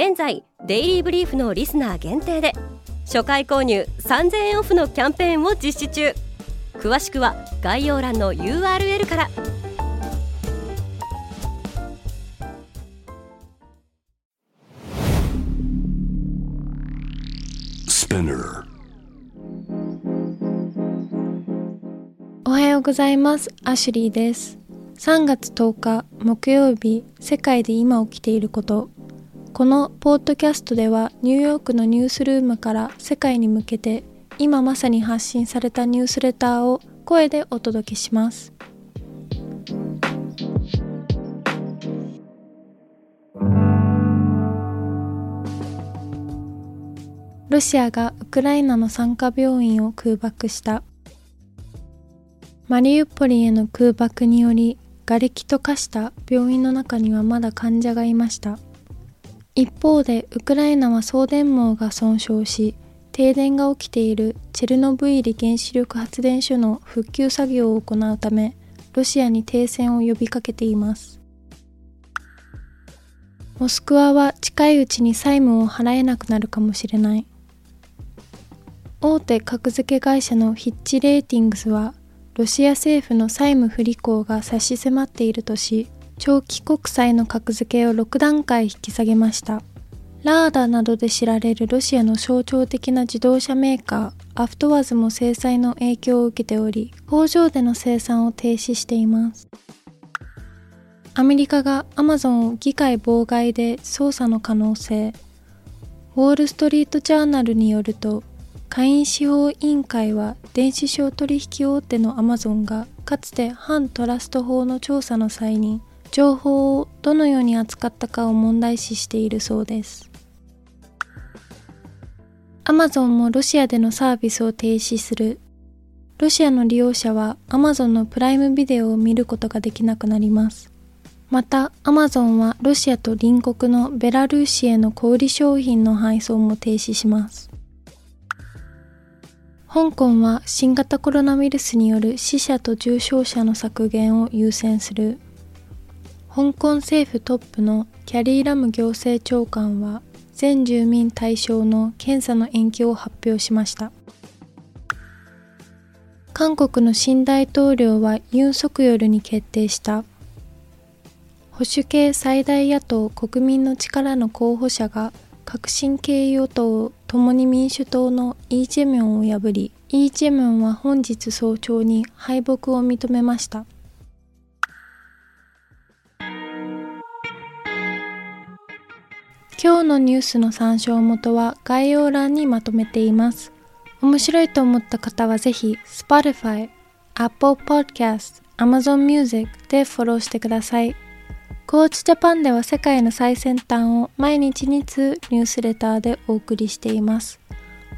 現在デイリーブリーフのリスナー限定で初回購入3000円オフのキャンペーンを実施中。詳しくは概要欄の URL から。おはようございます。アシュリーです。3月10日木曜日世界で今起きていることこのポッドキャストではニューヨークのニュースルームから世界に向けて今まさに発信されたニュースレターを声でお届けします。ロシアがウクライナの産科病院を空爆した。マリウポリへの空爆により瓦礫と化した病院の中にはまだ患者がいました。一方でウクライナは送電網が損傷し停電が起きているチェルノブイリ原子力発電所の復旧作業を行うためロシアに停戦を呼びかけています。モスクワは近いうちに債務を払えなくなるかもしれない。大手格付け会社のヒッチレーティングスはロシア政府の債務不履行が差し迫っているとし長期国債の格付けを6段階引き下げました。ラーダなどで知られるロシアの象徴的な自動車メーカー、アフトワズも制裁の影響を受けており、工場での生産を停止しています。アメリカがアマゾンを議会妨害で捜査の可能性。ウォール・ストリート・ジャーナルによると、下院司法委員会は電子商取引大手のアマゾンがかつて反トラスト法の調査の際に情報をどのように扱ったかを問題視しているそうです。アマゾンもロシアでのサービスを停止する。ロシアの利用者はアマゾンのプライムビデオを見ることができなくなります。また、アマゾンはロシアと隣国のベラルーシへの小売商品の配送も停止します。香港は新型コロナウイルスによる死者と重症者の削減を優先する。香港政府トップのキャリー・ラム行政長官は全住民対象の検査の延期を発表しました。韓国の新大統領はユン・ソクヨルに決定した。保守系最大野党国民の力の候補者が革新系与党共に民主党のイ・ジェミョンを破りイ・ジェミョンは本日早朝に敗北を認めました。今日のニュースの参照元は概要欄にまとめています。面白いと思った方はぜひ Spotify、Apple Podcast、Amazon Music でフォローしてください。コーチジャパンでは世界の最先端を毎日2通ニュースレターでお送りしています。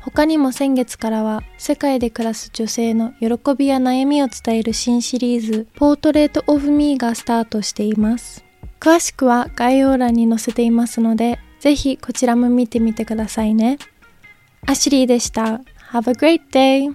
他にも先月からは世界で暮らす女性の喜びや悩みを伝える新シリーズポートレートオフミーがスタートしています。詳しくは概要欄に載せていますのでぜひこちらも見てみてくださいね。アシュリーでした。Have a great day!